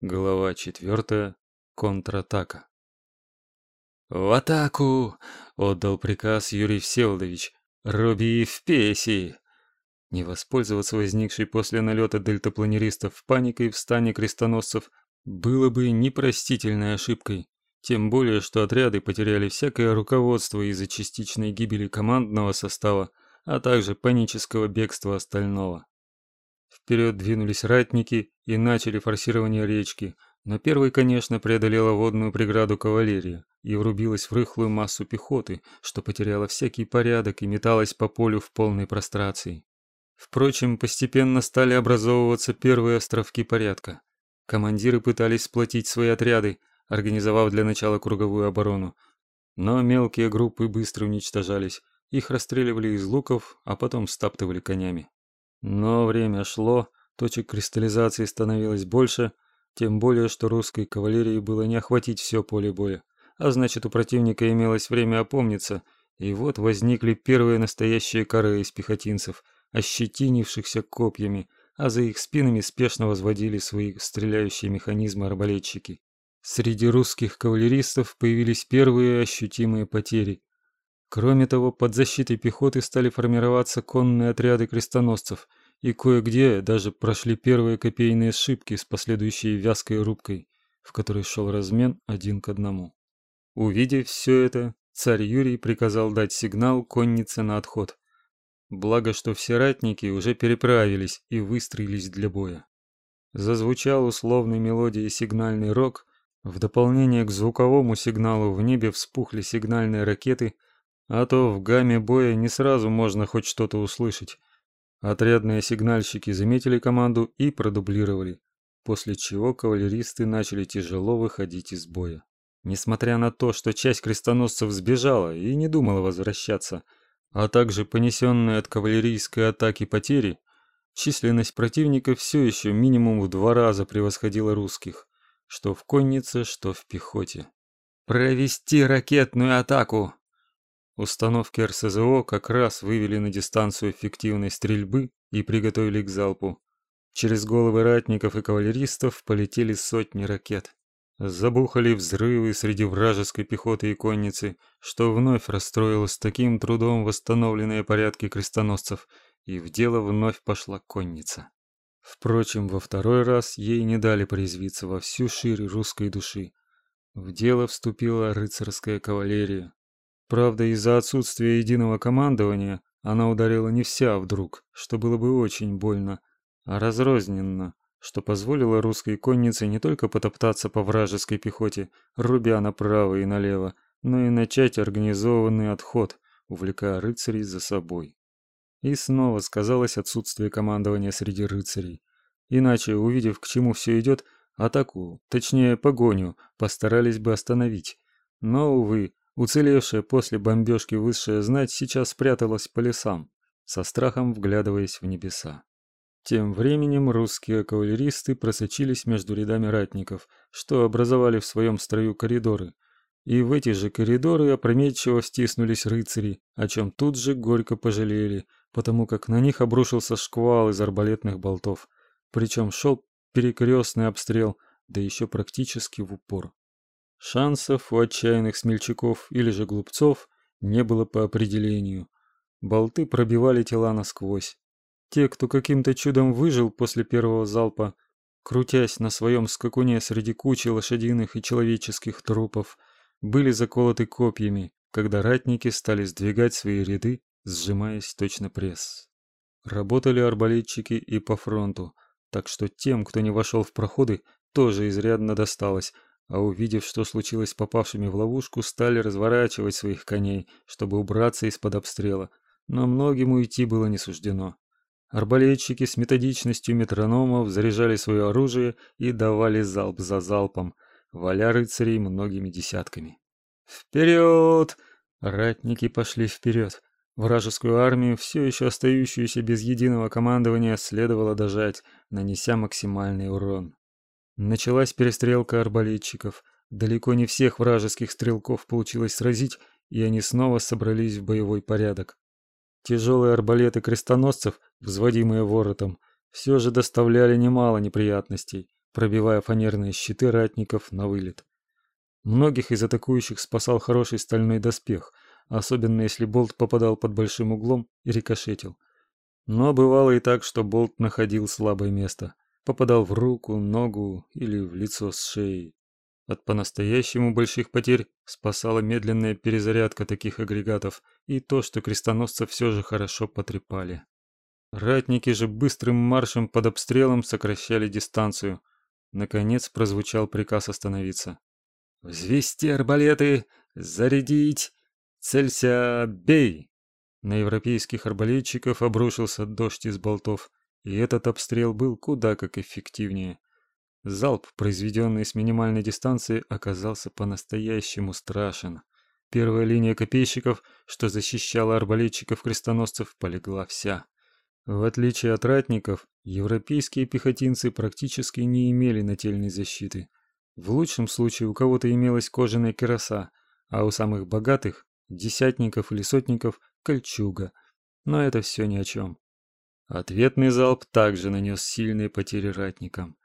Глава четвертая. Контратака. «В атаку!» — отдал приказ Юрий Всеволодович. «Руби в песи!» Не воспользоваться возникшей после налета дельтапланеристов паникой в стане крестоносцев было бы непростительной ошибкой. Тем более, что отряды потеряли всякое руководство из-за частичной гибели командного состава, а также панического бегства остального. Вперед двинулись ратники и начали форсирование речки, но первой, конечно, преодолела водную преграду кавалерия и врубилась в рыхлую массу пехоты, что потеряла всякий порядок и металась по полю в полной прострации. Впрочем, постепенно стали образовываться первые островки порядка. Командиры пытались сплотить свои отряды, организовав для начала круговую оборону, но мелкие группы быстро уничтожались, их расстреливали из луков, а потом стаптывали конями. Но время шло, точек кристаллизации становилось больше, тем более что русской кавалерии было не охватить все поле боя, а значит, у противника имелось время опомниться, и вот возникли первые настоящие коры из пехотинцев, ощетинившихся копьями, а за их спинами спешно возводили свои стреляющие механизмы арбалетчики. Среди русских кавалеристов появились первые ощутимые потери. Кроме того, под защитой пехоты стали формироваться конные отряды крестоносцев, и кое-где даже прошли первые копейные сшибки с последующей вязкой рубкой, в которой шел размен один к одному. Увидев все это, царь Юрий приказал дать сигнал коннице на отход. Благо, что все ратники уже переправились и выстроились для боя. Зазвучал условной мелодией сигнальный рог, в дополнение к звуковому сигналу в небе вспухли сигнальные ракеты – а то в гамме боя не сразу можно хоть что-то услышать. Отрядные сигнальщики заметили команду и продублировали, после чего кавалеристы начали тяжело выходить из боя. Несмотря на то, что часть крестоносцев сбежала и не думала возвращаться, а также понесенные от кавалерийской атаки потери, численность противника все еще минимум в два раза превосходила русских, что в коннице, что в пехоте. «Провести ракетную атаку!» Установки РСЗО как раз вывели на дистанцию эффективной стрельбы и приготовили к залпу. Через головы ратников и кавалеристов полетели сотни ракет. Забухали взрывы среди вражеской пехоты и конницы, что вновь расстроило с таким трудом восстановленные порядки крестоносцев, и в дело вновь пошла конница. Впрочем, во второй раз ей не дали порезвиться во всю ширь русской души. В дело вступила рыцарская кавалерия, Правда, из-за отсутствия единого командования она ударила не вся вдруг, что было бы очень больно, а разрозненно, что позволило русской коннице не только потоптаться по вражеской пехоте, рубя направо и налево, но и начать организованный отход, увлекая рыцарей за собой. И снова сказалось отсутствие командования среди рыцарей. Иначе, увидев, к чему все идет, атаку, точнее погоню, постарались бы остановить. Но, увы, Уцелевшая после бомбежки высшая знать сейчас спряталась по лесам, со страхом вглядываясь в небеса. Тем временем русские кавалеристы просочились между рядами ратников, что образовали в своем строю коридоры, и в эти же коридоры опрометчиво стиснулись рыцари, о чем тут же горько пожалели, потому как на них обрушился шквал из арбалетных болтов, причем шел перекрестный обстрел, да еще практически в упор. Шансов у отчаянных смельчаков или же глупцов не было по определению. Болты пробивали тела насквозь. Те, кто каким-то чудом выжил после первого залпа, крутясь на своем скакуне среди кучи лошадиных и человеческих трупов, были заколоты копьями, когда ратники стали сдвигать свои ряды, сжимаясь точно пресс. Работали арбалетчики и по фронту, так что тем, кто не вошел в проходы, тоже изрядно досталось, а увидев, что случилось с попавшими в ловушку, стали разворачивать своих коней, чтобы убраться из-под обстрела, но многим уйти было не суждено. Арбалетчики с методичностью метрономов заряжали свое оружие и давали залп за залпом, валя рыцарей многими десятками. «Вперед!» Ратники пошли вперед. Вражескую армию, все еще остающуюся без единого командования, следовало дожать, нанеся максимальный урон. Началась перестрелка арбалетчиков. Далеко не всех вражеских стрелков получилось сразить, и они снова собрались в боевой порядок. Тяжелые арбалеты крестоносцев, взводимые воротом, все же доставляли немало неприятностей, пробивая фанерные щиты ратников на вылет. Многих из атакующих спасал хороший стальной доспех, особенно если болт попадал под большим углом и рикошетил. Но бывало и так, что болт находил слабое место, попадал в руку, ногу или в лицо с шеей. От по-настоящему больших потерь спасала медленная перезарядка таких агрегатов и то, что крестоносцев все же хорошо потрепали. Ратники же быстрым маршем под обстрелом сокращали дистанцию. Наконец прозвучал приказ остановиться. «Взвести арбалеты! Зарядить! Целься! Бей!» На европейских арбалетчиков обрушился дождь из болтов, и этот обстрел был куда как эффективнее. Залп, произведенный с минимальной дистанции, оказался по-настоящему страшен. Первая линия копейщиков, что защищала арбалетчиков-крестоносцев, полегла вся. В отличие от ратников, европейские пехотинцы практически не имели нательной защиты. В лучшем случае у кого-то имелась кожаная кираса, а у самых богатых, десятников или сотников, кольчуга. Но это все ни о чем. Ответный залп также нанес сильные потери ратникам.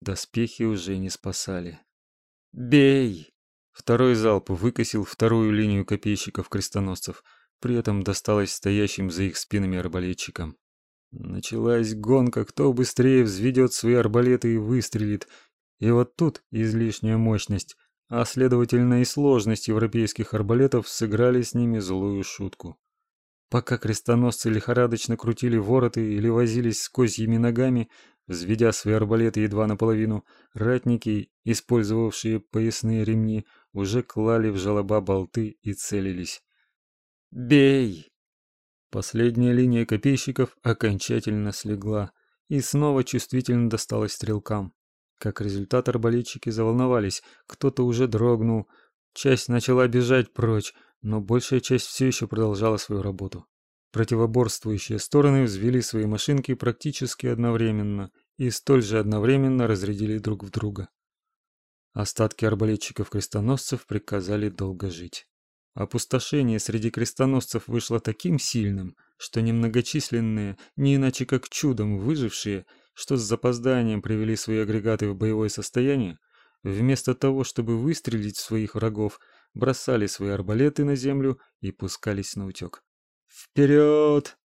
Доспехи уже не спасали. «Бей!» Второй залп выкосил вторую линию копейщиков-крестоносцев, при этом досталось стоящим за их спинами арбалетчикам. Началась гонка, кто быстрее взведет свои арбалеты и выстрелит. И вот тут излишняя мощность, а следовательно и сложность европейских арбалетов сыграли с ними злую шутку. Пока крестоносцы лихорадочно крутили вороты или возились с козьими ногами, взведя свои арбалеты едва наполовину, ратники, использовавшие поясные ремни, уже клали в желоба болты и целились. «Бей!» Последняя линия копейщиков окончательно слегла, и снова чувствительно досталось стрелкам. Как результат, арбалетчики заволновались, кто-то уже дрогнул, часть начала бежать прочь, но большая часть все еще продолжала свою работу. Противоборствующие стороны взвели свои машинки практически одновременно и столь же одновременно разрядили друг в друга. Остатки арбалетчиков-крестоносцев приказали долго жить. Опустошение среди крестоносцев вышло таким сильным, что немногочисленные, не иначе как чудом выжившие, что с запозданием привели свои агрегаты в боевое состояние, вместо того, чтобы выстрелить в своих врагов, бросали свои арбалеты на землю и пускались на утек. Вперед!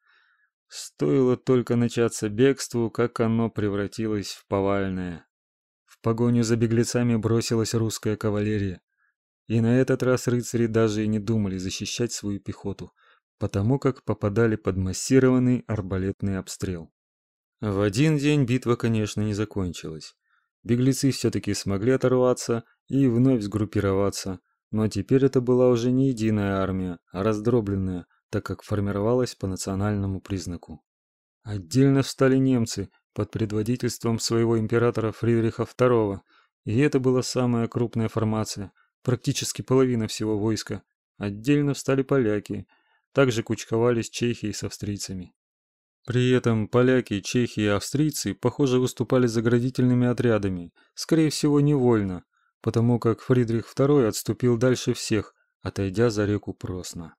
Стоило только начаться бегству, как оно превратилось в повальное. В погоню за беглецами бросилась русская кавалерия. И на этот раз рыцари даже и не думали защищать свою пехоту, потому как попадали под массированный арбалетный обстрел. В один день битва, конечно, не закончилась. Беглецы все-таки смогли оторваться и вновь сгруппироваться, но теперь это была уже не единая армия, а раздробленная, так как формировалась по национальному признаку. Отдельно встали немцы под предводительством своего императора Фридриха II, и это была самая крупная формация, практически половина всего войска. Отдельно встали поляки, также кучковались чехи с австрийцами. При этом поляки, чехи и австрийцы, похоже, выступали заградительными отрядами, скорее всего, невольно, потому как Фридрих II отступил дальше всех, отойдя за реку Просна.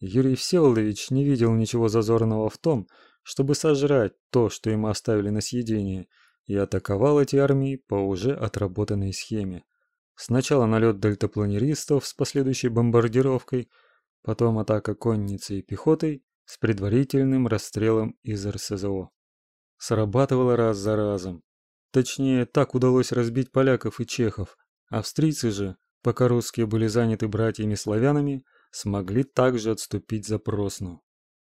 Юрий Всеволодович не видел ничего зазорного в том, чтобы сожрать то, что ему оставили на съедение, и атаковал эти армии по уже отработанной схеме. Сначала налет дельтапланеристов с последующей бомбардировкой, потом атака конницы и пехотой с предварительным расстрелом из РСЗО. Срабатывало раз за разом. Точнее, так удалось разбить поляков и чехов. Австрийцы же, пока русские были заняты братьями-славянами, смогли также отступить за Просну.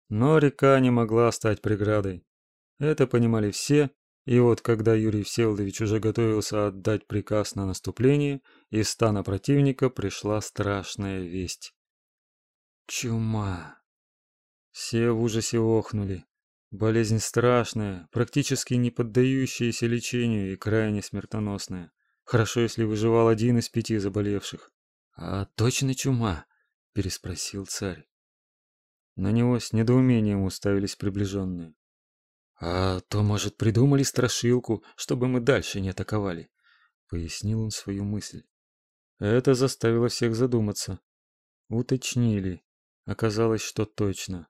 Но река не могла стать преградой. Это понимали все и вот когда Юрий Всеволодович уже готовился отдать приказ на наступление, из стана противника пришла страшная весть. Чума. Все в ужасе охнули. Болезнь страшная, практически не поддающаяся лечению и крайне смертоносная. Хорошо, если выживал один из пяти заболевших. А точно чума? переспросил царь. На него с недоумением уставились приближенные. «А то, может, придумали страшилку, чтобы мы дальше не атаковали», — пояснил он свою мысль. Это заставило всех задуматься. Уточнили. Оказалось, что точно.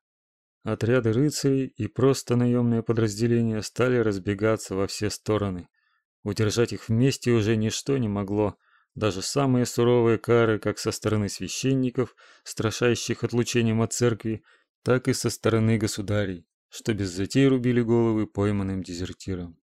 Отряды рыцарей и просто наемные подразделения стали разбегаться во все стороны. Удержать их вместе уже ничто не могло, даже самые суровые кары, как со стороны священников, страшащих отлучением от церкви, так и со стороны государей, что без затей рубили головы пойманным дезертирам.